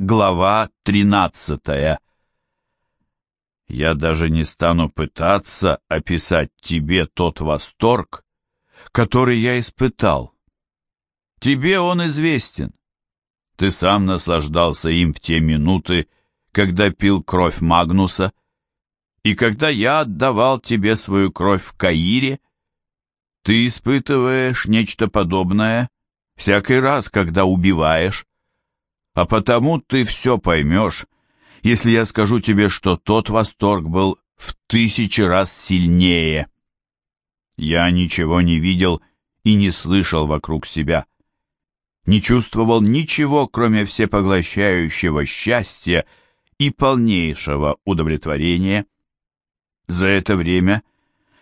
Глава 13 Я даже не стану пытаться описать тебе тот восторг, который я испытал. Тебе он известен. Ты сам наслаждался им в те минуты, когда пил кровь Магнуса, и когда я отдавал тебе свою кровь в Каире, ты испытываешь нечто подобное всякий раз, когда убиваешь а потому ты все поймешь, если я скажу тебе, что тот восторг был в тысячи раз сильнее. Я ничего не видел и не слышал вокруг себя, не чувствовал ничего, кроме всепоглощающего счастья и полнейшего удовлетворения. За это время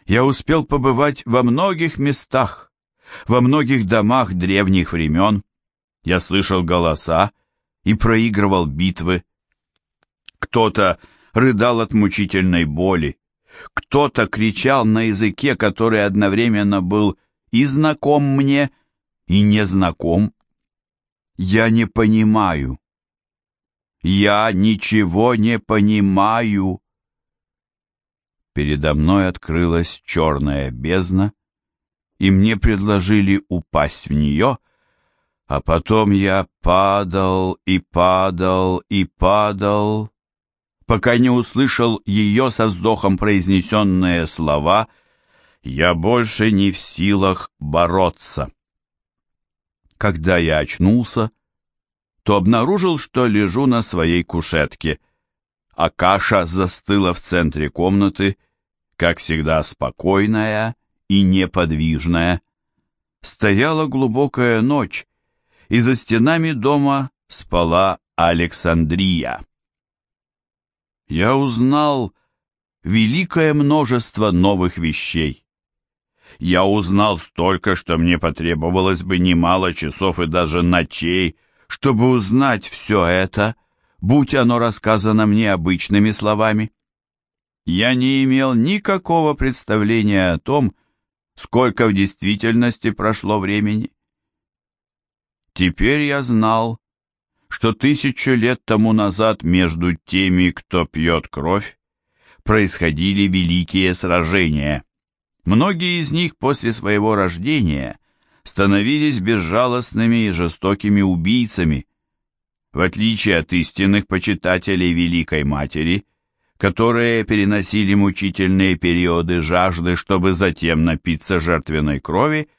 я успел побывать во многих местах, во многих домах древних времен. Я слышал голоса, и проигрывал битвы. Кто-то рыдал от мучительной боли, кто-то кричал на языке, который одновременно был и знаком мне, и незнаком. Я не понимаю. Я ничего не понимаю. Передо мной открылась черная бездна, и мне предложили упасть в нее — а потом я падал и падал и падал, пока не услышал ее со вздохом произнесенные слова «Я больше не в силах бороться». Когда я очнулся, то обнаружил, что лежу на своей кушетке, а каша застыла в центре комнаты, как всегда спокойная и неподвижная. Стояла глубокая ночь, и за стенами дома спала Александрия. Я узнал великое множество новых вещей. Я узнал столько, что мне потребовалось бы немало часов и даже ночей, чтобы узнать все это, будь оно рассказано мне обычными словами. Я не имел никакого представления о том, сколько в действительности прошло времени. Теперь я знал, что тысячу лет тому назад между теми, кто пьет кровь, происходили великие сражения. Многие из них после своего рождения становились безжалостными и жестокими убийцами. В отличие от истинных почитателей Великой Матери, которые переносили мучительные периоды жажды, чтобы затем напиться жертвенной крови,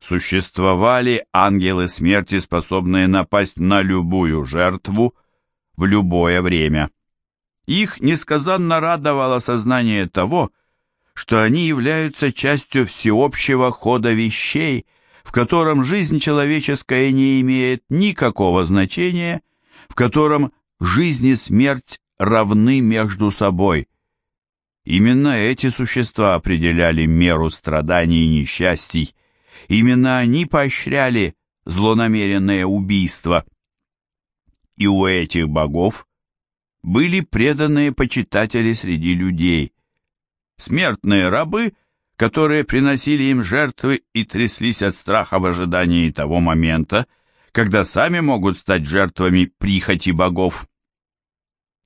Существовали ангелы смерти, способные напасть на любую жертву в любое время. Их несказанно радовало сознание того, что они являются частью всеобщего хода вещей, в котором жизнь человеческая не имеет никакого значения, в котором жизнь и смерть равны между собой. Именно эти существа определяли меру страданий и несчастий, Именно они поощряли злонамеренное убийство. И у этих богов были преданные почитатели среди людей, смертные рабы, которые приносили им жертвы и тряслись от страха в ожидании того момента, когда сами могут стать жертвами прихоти богов.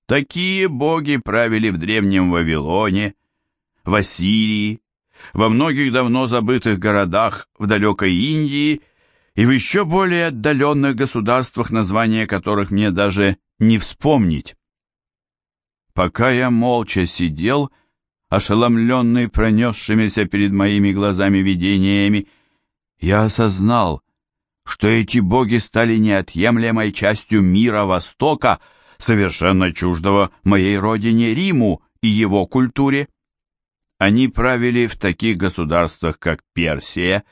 Такие боги правили в древнем Вавилоне, в Ассирии, во многих давно забытых городах в далекой Индии и в еще более отдаленных государствах, названия которых мне даже не вспомнить. Пока я молча сидел, ошеломленный пронесшимися перед моими глазами видениями, я осознал, что эти боги стали неотъемлемой частью мира Востока, совершенно чуждого моей родине Риму и его культуре. Они правили в таких государствах, как Персия,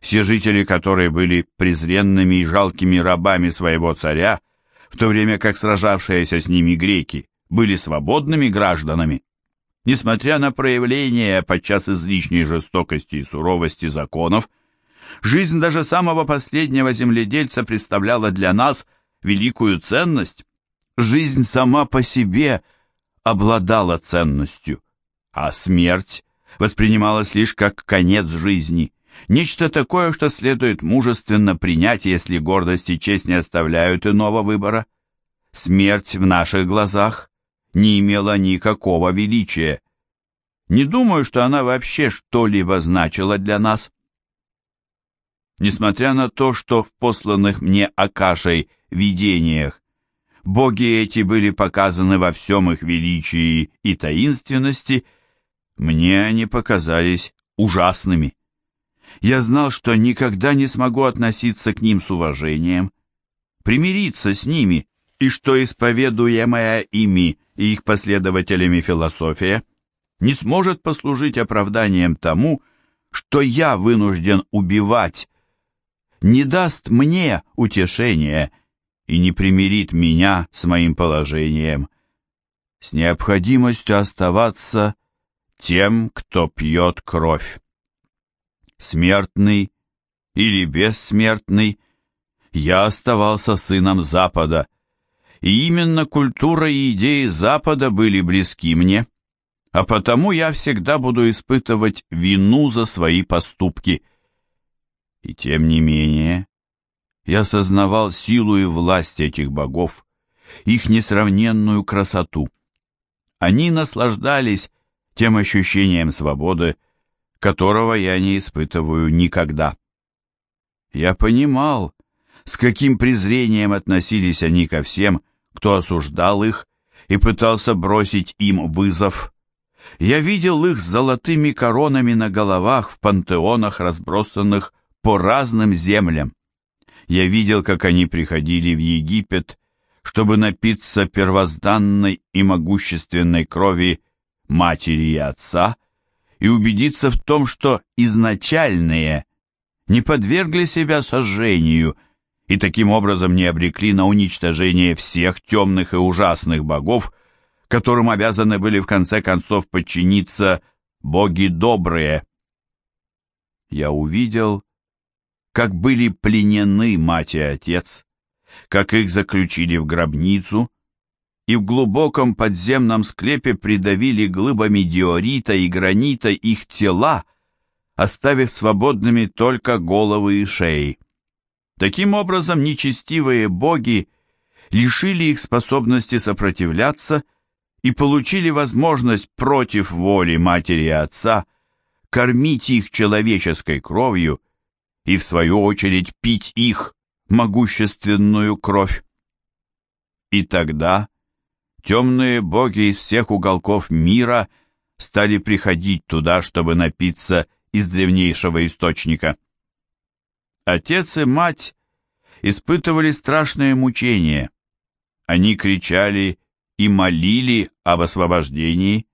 все жители которой были презренными и жалкими рабами своего царя, в то время как сражавшиеся с ними греки были свободными гражданами. Несмотря на проявление подчас излишней жестокости и суровости законов, жизнь даже самого последнего земледельца представляла для нас великую ценность. Жизнь сама по себе обладала ценностью а смерть воспринималась лишь как конец жизни, нечто такое, что следует мужественно принять, если гордость и честь не оставляют иного выбора. смерть в наших глазах не имела никакого величия. Не думаю, что она вообще что-либо значила для нас. Несмотря на то, что в посланных мне Акашей видениях боги эти были показаны во всем их величии и таинственности, мне они показались ужасными. Я знал, что никогда не смогу относиться к ним с уважением, примириться с ними, и что исповедуемая ими и их последователями философия не сможет послужить оправданием тому, что я вынужден убивать, не даст мне утешения и не примирит меня с моим положением, с необходимостью оставаться тем, кто пьет кровь. Смертный или бессмертный, я оставался сыном Запада, и именно культура и идеи Запада были близки мне, а потому я всегда буду испытывать вину за свои поступки. И тем не менее, я сознавал силу и власть этих богов, их несравненную красоту. Они наслаждались тем ощущением свободы, которого я не испытываю никогда. Я понимал, с каким презрением относились они ко всем, кто осуждал их и пытался бросить им вызов. Я видел их с золотыми коронами на головах в пантеонах, разбросанных по разным землям. Я видел, как они приходили в Египет, чтобы напиться первозданной и могущественной крови матери и отца и убедиться в том, что изначальные не подвергли себя сожжению и таким образом не обрекли на уничтожение всех темных и ужасных богов, которым обязаны были в конце концов подчиниться боги добрые. Я увидел, как были пленены мать и отец, как их заключили в гробницу и в глубоком подземном склепе придавили глыбами диорита и гранита их тела, оставив свободными только головы и шеи. Таким образом, нечестивые боги лишили их способности сопротивляться и получили возможность против воли матери и отца кормить их человеческой кровью и, в свою очередь, пить их могущественную кровь. И тогда темные боги из всех уголков мира стали приходить туда, чтобы напиться из древнейшего источника. Отец и мать испытывали страшные мучения. Они кричали и молили об освобождении.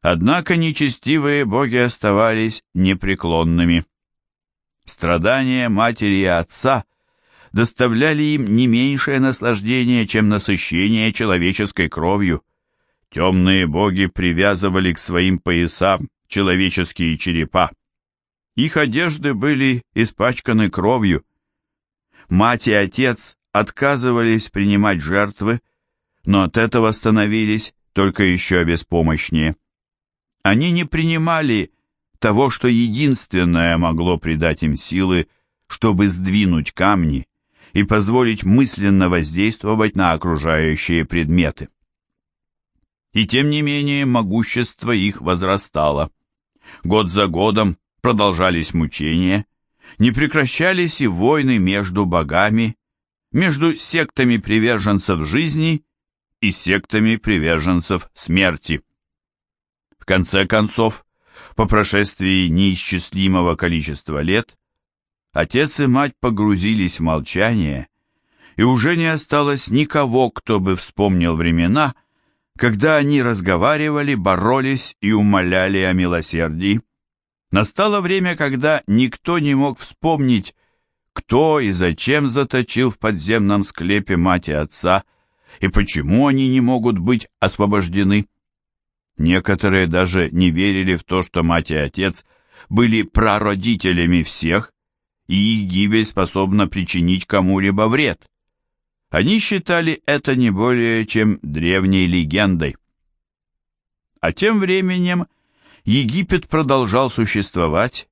Однако нечестивые боги оставались непреклонными. Страдания матери и отца доставляли им не меньшее наслаждение, чем насыщение человеческой кровью. Темные боги привязывали к своим поясам человеческие черепа. Их одежды были испачканы кровью. Мать и отец отказывались принимать жертвы, но от этого становились только еще беспомощнее. Они не принимали того, что единственное могло придать им силы, чтобы сдвинуть камни и позволить мысленно воздействовать на окружающие предметы. И тем не менее могущество их возрастало. Год за годом продолжались мучения, не прекращались и войны между богами, между сектами приверженцев жизни и сектами приверженцев смерти. В конце концов, по прошествии неисчислимого количества лет, отец и мать погрузились в молчание, и уже не осталось никого, кто бы вспомнил времена, когда они разговаривали, боролись и умоляли о милосердии. Настало время, когда никто не мог вспомнить, кто и зачем заточил в подземном склепе мать и отца, и почему они не могут быть освобождены. Некоторые даже не верили в то, что мать и отец были прародителями всех, и их гибель способна причинить кому-либо вред. Они считали это не более чем древней легендой. А тем временем Египет продолжал существовать,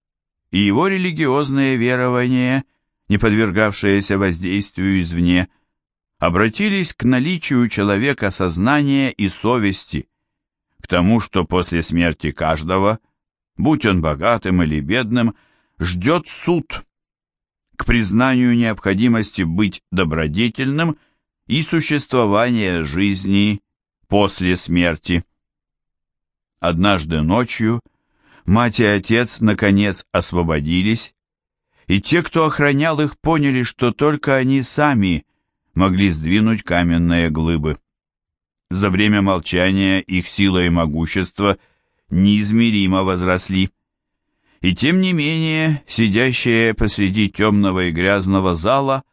и его религиозные верования, не подвергавшиеся воздействию извне, обратились к наличию человека сознания и совести, к тому, что после смерти каждого, будь он богатым или бедным, ждет суд, к признанию необходимости быть добродетельным и существования жизни после смерти. Однажды ночью мать и отец наконец освободились, и те, кто охранял их, поняли, что только они сами могли сдвинуть каменные глыбы. За время молчания их сила и могущество неизмеримо возросли. И тем не менее, сидящие посреди темного и грязного зала,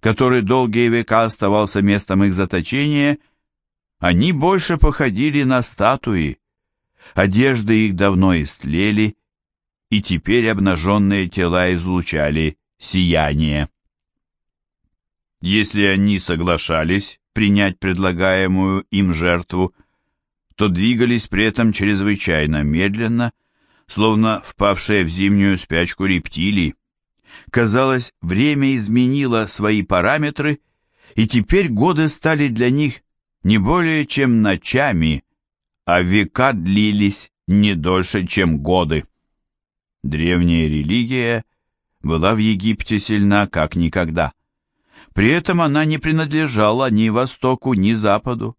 который долгие века оставался местом их заточения, они больше походили на статуи. Одежды их давно истлели, и теперь обнаженные тела излучали сияние. Если они соглашались принять предлагаемую им жертву, то двигались при этом чрезвычайно медленно, словно впавшие в зимнюю спячку рептилии. Казалось, время изменило свои параметры, и теперь годы стали для них не более чем ночами, а века длились не дольше, чем годы. Древняя религия была в Египте сильна как никогда – при этом она не принадлежала ни Востоку, ни Западу.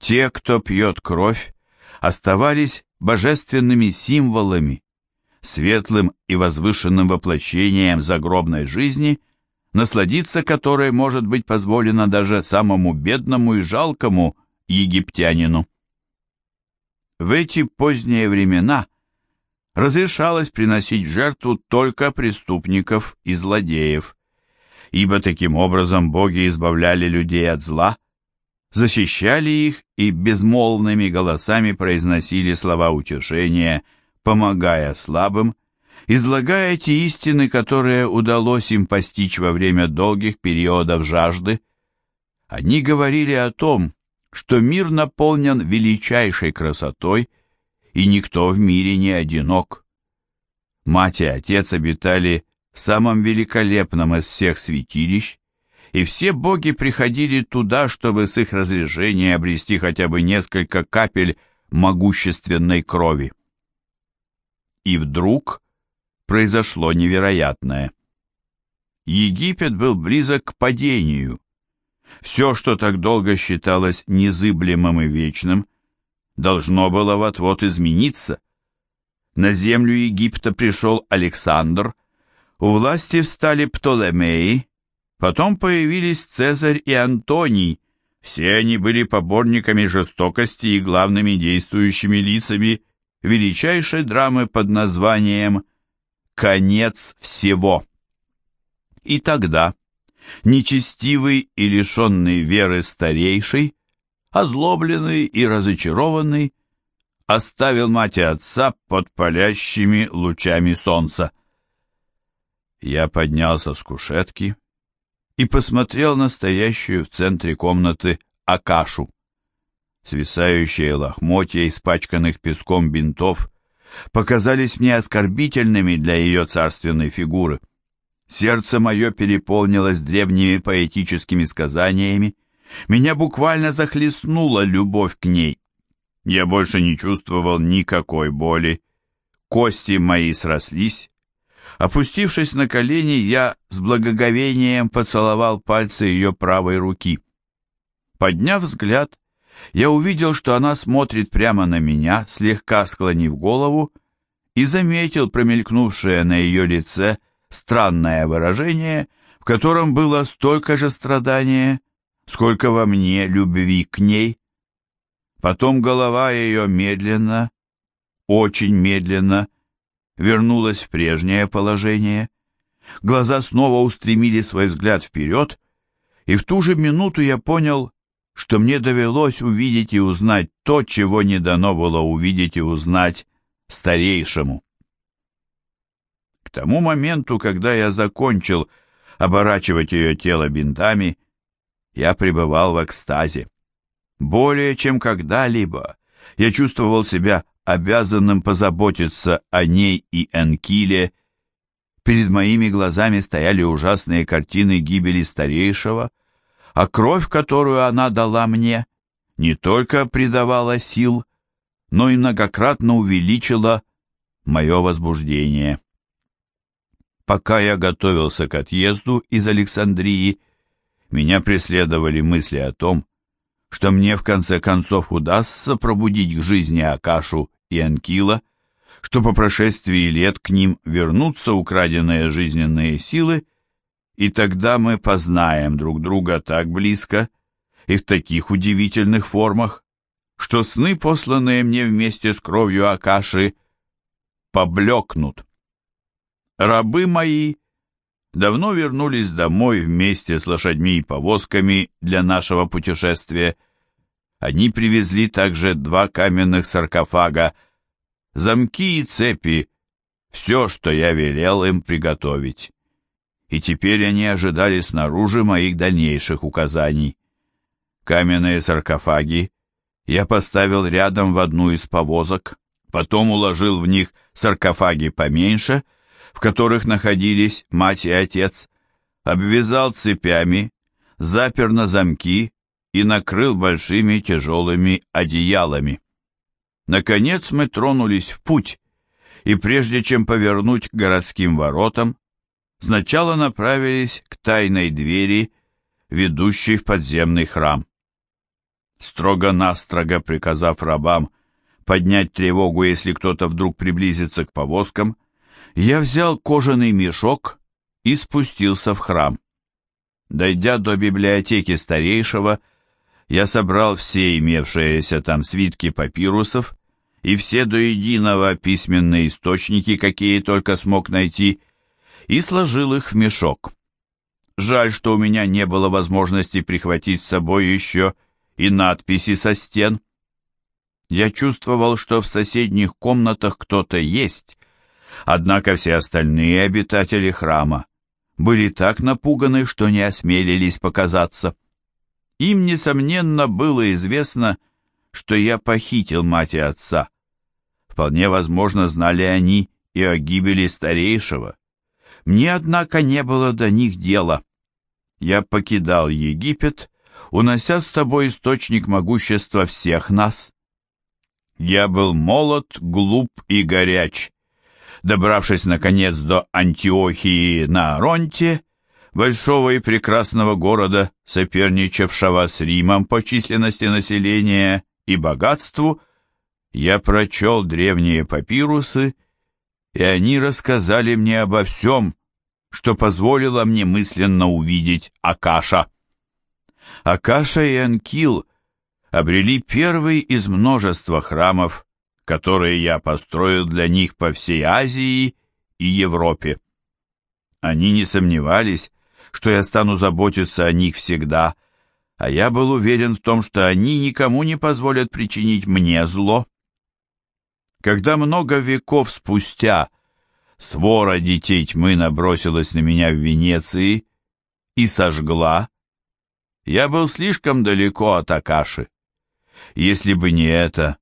Те, кто пьет кровь, оставались божественными символами, светлым и возвышенным воплощением загробной жизни, насладиться которой может быть позволено даже самому бедному и жалкому египтянину. В эти поздние времена разрешалось приносить жертву только преступников и злодеев ибо таким образом боги избавляли людей от зла, защищали их и безмолвными голосами произносили слова утешения, помогая слабым, излагая те истины, которые удалось им постичь во время долгих периодов жажды. Они говорили о том, что мир наполнен величайшей красотой, и никто в мире не одинок. Мать и отец обитали в самом великолепном из всех святилищ, и все боги приходили туда, чтобы с их разрежения обрести хотя бы несколько капель могущественной крови. И вдруг произошло невероятное. Египет был близок к падению. Все, что так долго считалось незыблемым и вечным, должно было вот-вот измениться. На землю Египта пришел Александр, у власти встали Птолемеи, потом появились Цезарь и Антоний, все они были поборниками жестокости и главными действующими лицами величайшей драмы под названием «Конец всего». И тогда нечестивый и лишенный веры старейший, озлобленный и разочарованный, оставил мать и отца под палящими лучами солнца. Я поднялся с кушетки и посмотрел на стоящую в центре комнаты Акашу. Свисающие лохмотья, испачканных песком бинтов, показались мне оскорбительными для ее царственной фигуры. Сердце мое переполнилось древними поэтическими сказаниями, меня буквально захлестнула любовь к ней. Я больше не чувствовал никакой боли. Кости мои срослись, Опустившись на колени, я с благоговением поцеловал пальцы ее правой руки. Подняв взгляд, я увидел, что она смотрит прямо на меня, слегка склонив голову, и заметил промелькнувшее на ее лице странное выражение, в котором было столько же страдания, сколько во мне любви к ней. Потом голова ее медленно, очень медленно, вернулась в прежнее положение. Глаза снова устремили свой взгляд вперед, и в ту же минуту я понял, что мне довелось увидеть и узнать то, чего не дано было увидеть и узнать старейшему. К тому моменту, когда я закончил оборачивать ее тело бинтами, я пребывал в экстазе. Более чем когда-либо я чувствовал себя обязанным позаботиться о ней и Энкиле. Перед моими глазами стояли ужасные картины гибели старейшего, а кровь, которую она дала мне, не только придавала сил, но и многократно увеличила мое возбуждение. Пока я готовился к отъезду из Александрии, меня преследовали мысли о том, что мне в конце концов удастся пробудить к жизни Акашу и Анкила, что по прошествии лет к ним вернутся украденные жизненные силы, и тогда мы познаем друг друга так близко и в таких удивительных формах, что сны, посланные мне вместе с кровью Акаши, поблекнут. Рабы мои давно вернулись домой вместе с лошадьми и повозками для нашего путешествия. Они привезли также два каменных саркофага, замки и цепи, все, что я велел им приготовить. И теперь они ожидали снаружи моих дальнейших указаний. Каменные саркофаги я поставил рядом в одну из повозок, потом уложил в них саркофаги поменьше — в которых находились мать и отец, обвязал цепями, запер на замки и накрыл большими тяжелыми одеялами. Наконец мы тронулись в путь, и прежде чем повернуть к городским воротам, сначала направились к тайной двери, ведущей в подземный храм. Строго-настрого приказав рабам поднять тревогу, если кто-то вдруг приблизится к повозкам, я взял кожаный мешок и спустился в храм. Дойдя до библиотеки старейшего, я собрал все имевшиеся там свитки папирусов и все до единого письменные источники, какие только смог найти, и сложил их в мешок. Жаль, что у меня не было возможности прихватить с собой еще и надписи со стен. Я чувствовал, что в соседних комнатах кто-то есть, Однако все остальные обитатели храма были так напуганы, что не осмелились показаться. Им, несомненно, было известно, что я похитил мать и отца. Вполне возможно, знали они и о гибели старейшего. Мне, однако, не было до них дела. Я покидал Египет, унося с тобой источник могущества всех нас. Я был молод, глуп и горяч, Добравшись, наконец, до Антиохии на Аронте, большого и прекрасного города, соперничавшего с Римом по численности населения и богатству, я прочел древние папирусы, и они рассказали мне обо всем, что позволило мне мысленно увидеть Акаша. Акаша и Анкил обрели первый из множества храмов, которые я построил для них по всей Азии и Европе. Они не сомневались, что я стану заботиться о них всегда, а я был уверен в том, что они никому не позволят причинить мне зло. Когда много веков спустя свора детей тьмы набросилась на меня в Венеции и сожгла, я был слишком далеко от Акаши. Если бы не это,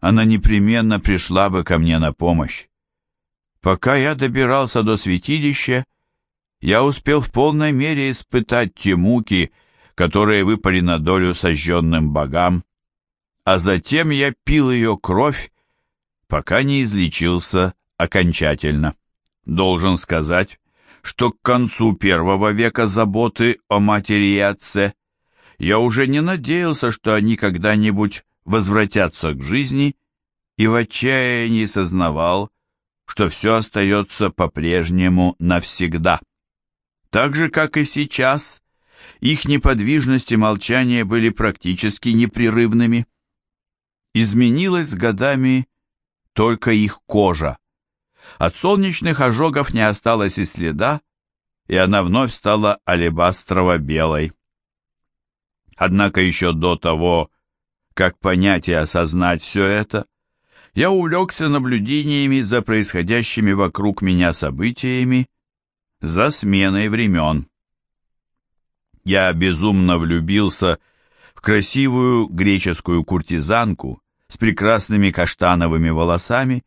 она непременно пришла бы ко мне на помощь. Пока я добирался до святилища, я успел в полной мере испытать те муки, которые выпали на долю сожженным богам, а затем я пил ее кровь, пока не излечился окончательно. Должен сказать, что к концу первого века заботы о матери и отце я уже не надеялся, что они когда-нибудь возвратятся к жизни и в отчаянии сознавал, что все остается по-прежнему навсегда. Так же, как и сейчас, их неподвижность и молчание были практически непрерывными. Изменилась с годами только их кожа. От солнечных ожогов не осталось и следа, и она вновь стала алебастрово-белой. Однако еще до того, как понять и осознать все это, я увлекся наблюдениями за происходящими вокруг меня событиями, за сменой времен. Я безумно влюбился в красивую греческую куртизанку с прекрасными каштановыми волосами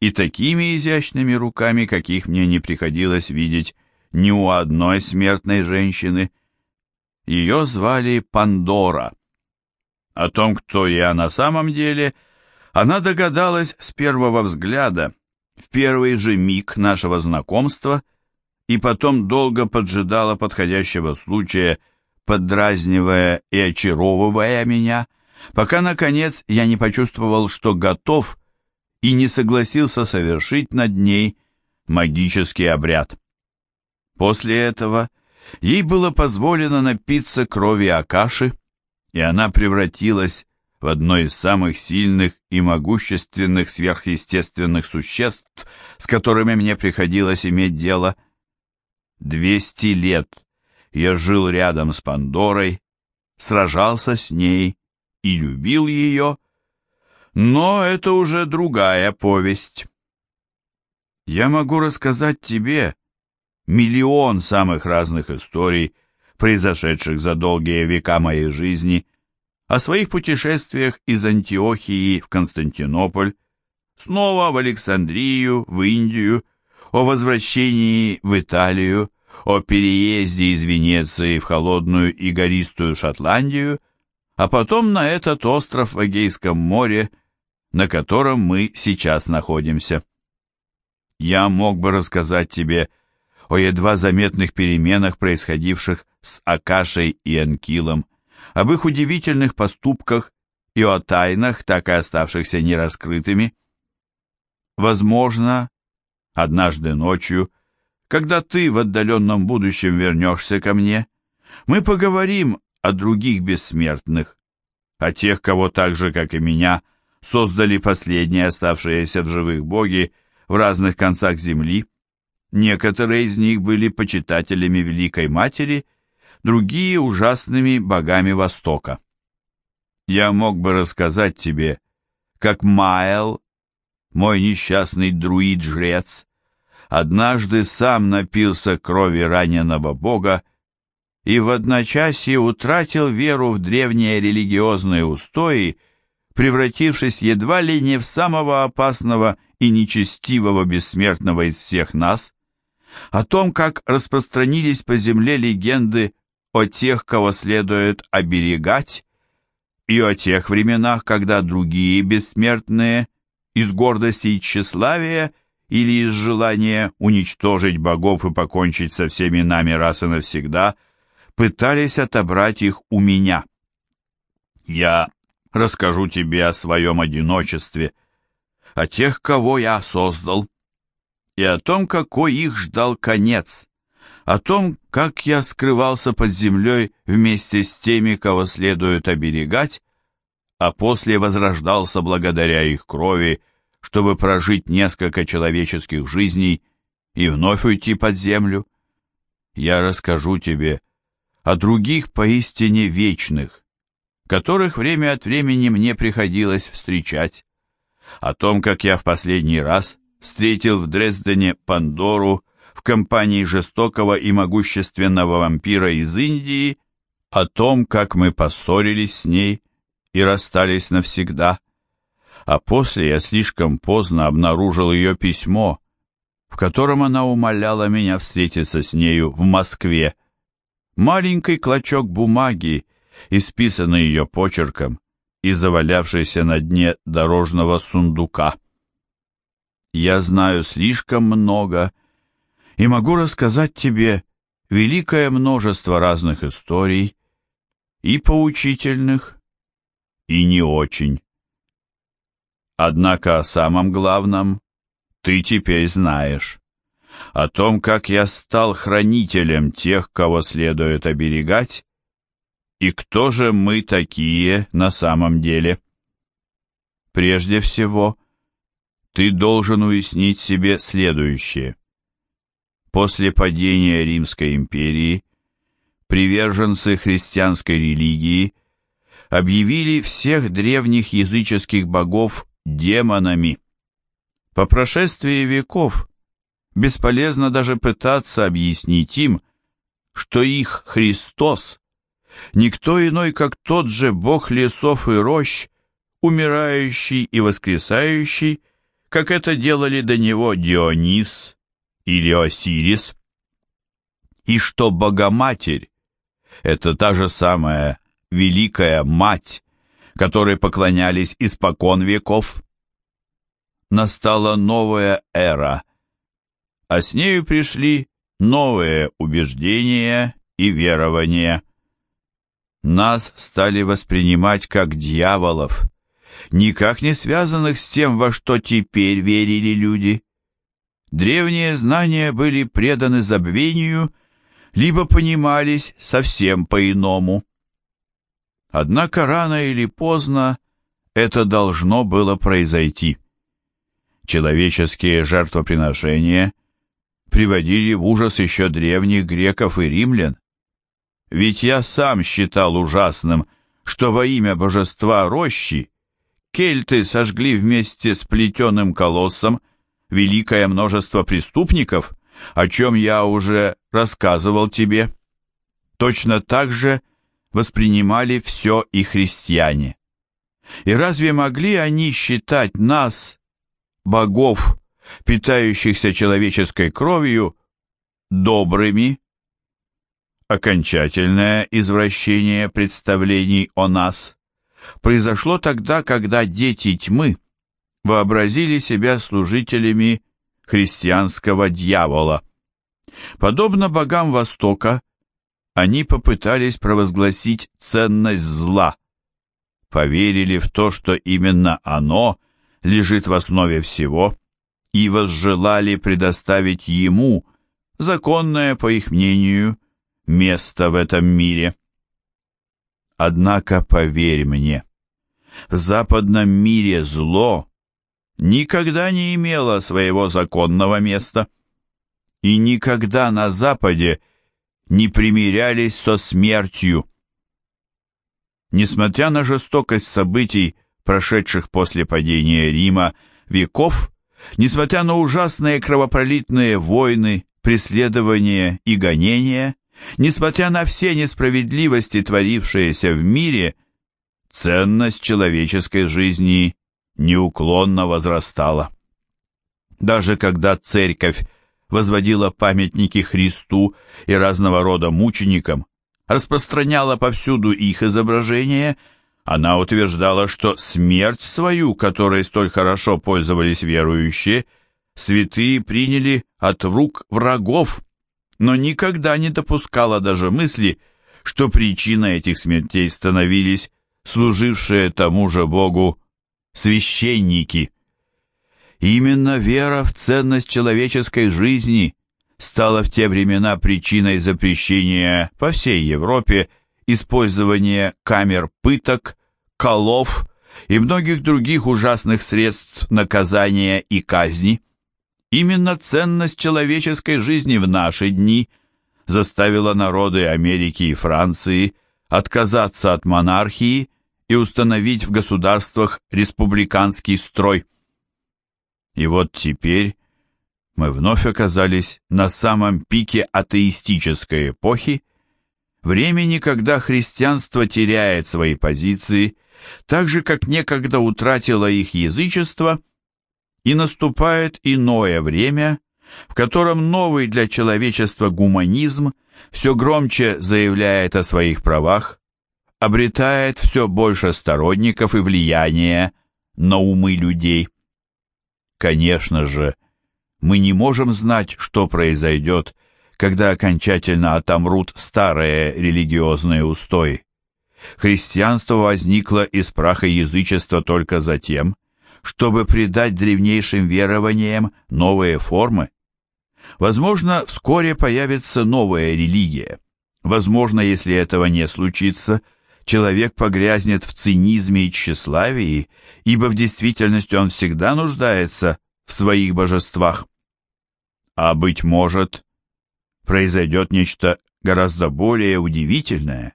и такими изящными руками, каких мне не приходилось видеть ни у одной смертной женщины. Ее звали Пандора. О том, кто я на самом деле, она догадалась с первого взгляда, в первый же миг нашего знакомства, и потом долго поджидала подходящего случая, поддразнивая и очаровывая меня, пока, наконец, я не почувствовал, что готов и не согласился совершить над ней магический обряд. После этого ей было позволено напиться крови Акаши, и она превратилась в одно из самых сильных и могущественных сверхъестественных существ, с которыми мне приходилось иметь дело. Двести лет я жил рядом с Пандорой, сражался с ней и любил ее, но это уже другая повесть. Я могу рассказать тебе миллион самых разных историй, произошедших за долгие века моей жизни, о своих путешествиях из Антиохии в Константинополь, снова в Александрию, в Индию, о возвращении в Италию, о переезде из Венеции в холодную и гористую Шотландию, а потом на этот остров в Эгейском море, на котором мы сейчас находимся. Я мог бы рассказать тебе о едва заметных переменах, происходивших с Акашей и Анкилом, об их удивительных поступках и о тайнах, так и оставшихся нераскрытыми. Возможно, однажды ночью, когда ты в отдаленном будущем вернешься ко мне, мы поговорим о других бессмертных, о тех, кого так же, как и меня, создали последние оставшиеся в живых боги в разных концах земли, Некоторые из них были почитателями Великой Матери, другие – ужасными богами Востока. Я мог бы рассказать тебе, как Маэл, мой несчастный друид-жрец, однажды сам напился крови раненого бога и в одночасье утратил веру в древние религиозные устои, превратившись едва ли не в самого опасного и нечестивого бессмертного из всех нас, о том, как распространились по земле легенды о тех, кого следует оберегать, и о тех временах, когда другие бессмертные из гордости и тщеславия или из желания уничтожить богов и покончить со всеми нами раз и навсегда, пытались отобрать их у меня. Я расскажу тебе о своем одиночестве, о тех, кого я создал, и о том, какой их ждал конец, о том, как я скрывался под землей вместе с теми, кого следует оберегать, а после возрождался благодаря их крови, чтобы прожить несколько человеческих жизней и вновь уйти под землю. Я расскажу тебе о других поистине вечных, которых время от времени мне приходилось встречать, о том, как я в последний раз встретил в Дрездене Пандору в компании жестокого и могущественного вампира из Индии, о том, как мы поссорились с ней и расстались навсегда. А после я слишком поздно обнаружил ее письмо, в котором она умоляла меня встретиться с нею в Москве. Маленький клочок бумаги, исписанный ее почерком и завалявшийся на дне дорожного сундука. Я знаю слишком много и могу рассказать тебе великое множество разных историй, и поучительных, и не очень. Однако о самом главном ты теперь знаешь. О том, как я стал хранителем тех, кого следует оберегать, и кто же мы такие на самом деле. Прежде всего, ты должен уяснить себе следующее. После падения Римской империи приверженцы христианской религии объявили всех древних языческих богов демонами. По прошествии веков бесполезно даже пытаться объяснить им, что их Христос никто иной, как тот же бог лесов и рощ, умирающий и воскресающий, как это делали до него Дионис или Осирис, и что Богоматерь Это та же самая Великая Мать, которой поклонялись испокон веков. Настала новая эра, а с нею пришли новые убеждения и верования. Нас стали воспринимать как дьяволов, никак не связанных с тем, во что теперь верили люди. Древние знания были преданы забвению, либо понимались совсем по-иному. Однако рано или поздно это должно было произойти. Человеческие жертвоприношения приводили в ужас еще древних греков и римлян. Ведь я сам считал ужасным, что во имя божества рощи кельты сожгли вместе с плетеным колоссом великое множество преступников, о чем я уже рассказывал тебе. Точно так же воспринимали все и христиане. И разве могли они считать нас, богов, питающихся человеческой кровью, добрыми? Окончательное извращение представлений о нас произошло тогда, когда дети тьмы вообразили себя служителями христианского дьявола. Подобно богам Востока, они попытались провозгласить ценность зла, поверили в то, что именно оно лежит в основе всего, и возжелали предоставить ему, законное, по их мнению, место в этом мире. Однако поверь мне, в западном мире зло никогда не имело своего законного места, и никогда на Западе не примирялись со смертью. Несмотря на жестокость событий, прошедших после падения Рима веков, несмотря на ужасные кровопролитные войны, преследования и гонения, Несмотря на все несправедливости, творившиеся в мире, ценность человеческой жизни неуклонно возрастала. Даже когда церковь возводила памятники Христу и разного рода мученикам, распространяла повсюду их изображения, она утверждала, что смерть свою, которой столь хорошо пользовались верующие, святые приняли от рук врагов, но никогда не допускала даже мысли, что причиной этих смертей становились служившие тому же Богу священники. Именно вера в ценность человеческой жизни стала в те времена причиной запрещения по всей Европе использования камер пыток, колов и многих других ужасных средств наказания и казни. Именно ценность человеческой жизни в наши дни заставила народы Америки и Франции отказаться от монархии и установить в государствах республиканский строй. И вот теперь мы вновь оказались на самом пике атеистической эпохи, времени, когда христианство теряет свои позиции, так же, как некогда утратило их язычество – и наступает иное время, в котором новый для человечества гуманизм все громче заявляет о своих правах, обретает все больше сторонников и влияния на умы людей. Конечно же, мы не можем знать, что произойдет, когда окончательно отомрут старые религиозные устои. Христианство возникло из праха язычества только затем, чтобы придать древнейшим верованиям новые формы. Возможно, вскоре появится новая религия. Возможно, если этого не случится, человек погрязнет в цинизме и тщеславии, ибо в действительности он всегда нуждается в своих божествах. А быть может, произойдет нечто гораздо более удивительное.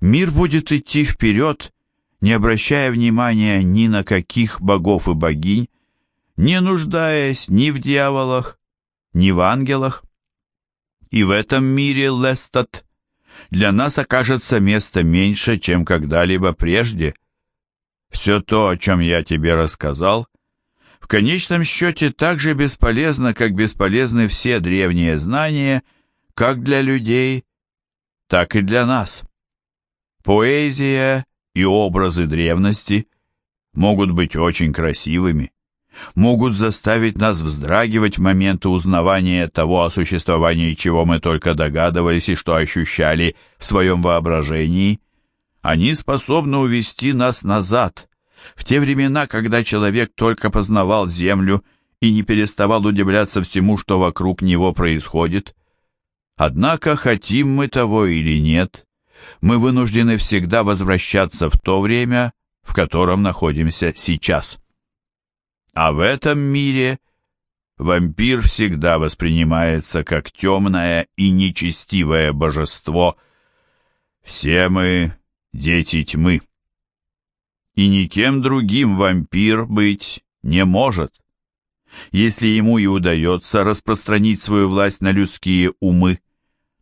Мир будет идти вперед не обращая внимания ни на каких богов и богинь, не нуждаясь ни в дьяволах, ни в ангелах. И в этом мире, Лестат, для нас окажется места меньше, чем когда-либо прежде. Все то, о чем я тебе рассказал, в конечном счете так же бесполезно, как бесполезны все древние знания, как для людей, так и для нас. Поэзия и образы древности могут быть очень красивыми, могут заставить нас вздрагивать в моменты узнавания того, о существовании чего мы только догадывались и что ощущали в своем воображении. Они способны увести нас назад, в те времена, когда человек только познавал землю и не переставал удивляться всему, что вокруг него происходит. Однако, хотим мы того или нет, мы вынуждены всегда возвращаться в то время, в котором находимся сейчас. А в этом мире вампир всегда воспринимается как темное и нечестивое божество. Все мы дети тьмы. И никем другим вампир быть не может. Если ему и удается распространить свою власть на людские умы,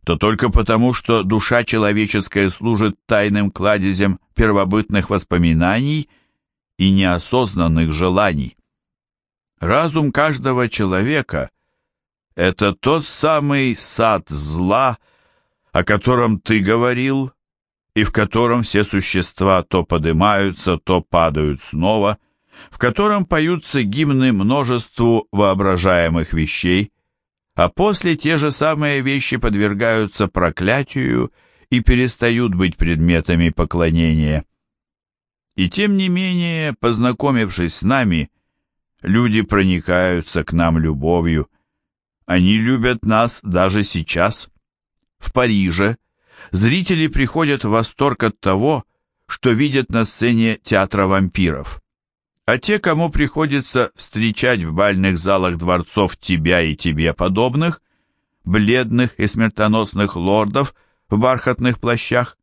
то только потому, что душа человеческая служит тайным кладезем первобытных воспоминаний и неосознанных желаний. Разум каждого человека — это тот самый сад зла, о котором ты говорил, и в котором все существа то поднимаются, то падают снова, в котором поются гимны множеству воображаемых вещей, а после те же самые вещи подвергаются проклятию и перестают быть предметами поклонения. И тем не менее, познакомившись с нами, Люди проникаются к нам любовью. Они любят нас даже сейчас. В Париже зрители приходят в восторг от того, что видят на сцене театра вампиров. А те, кому приходится встречать в бальных залах дворцов тебя и тебе подобных, бледных и смертоносных лордов в бархатных плащах,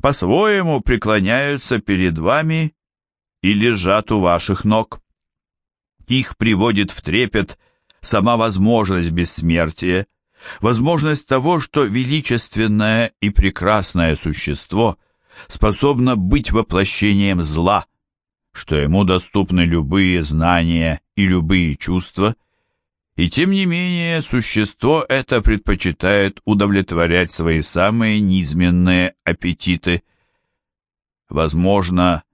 по-своему преклоняются перед вами и лежат у ваших ног. Их приводит в трепет сама возможность бессмертия, возможность того, что величественное и прекрасное существо способно быть воплощением зла, что ему доступны любые знания и любые чувства, и тем не менее существо это предпочитает удовлетворять свои самые низменные аппетиты. Возможно,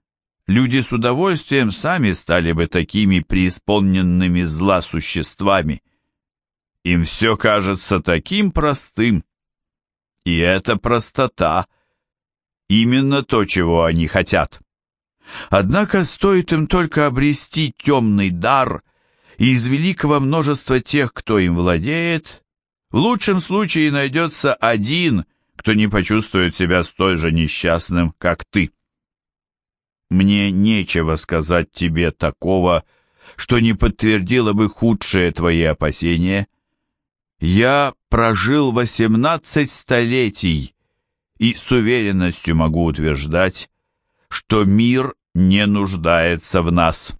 люди с удовольствием сами стали бы такими преисполненными зла существами. Им все кажется таким простым. И эта простота — именно то, чего они хотят. Однако стоит им только обрести темный дар, и из великого множества тех, кто им владеет, в лучшем случае найдется один, кто не почувствует себя столь же несчастным, как ты. Мне нечего сказать тебе такого, что не подтвердило бы худшие твои опасения. Я прожил восемнадцать столетий и с уверенностью могу утверждать, что мир не нуждается в нас.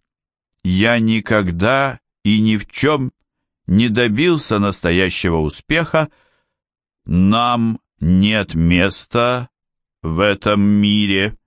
Я никогда и ни в чем не добился настоящего успеха, нам нет места в этом мире.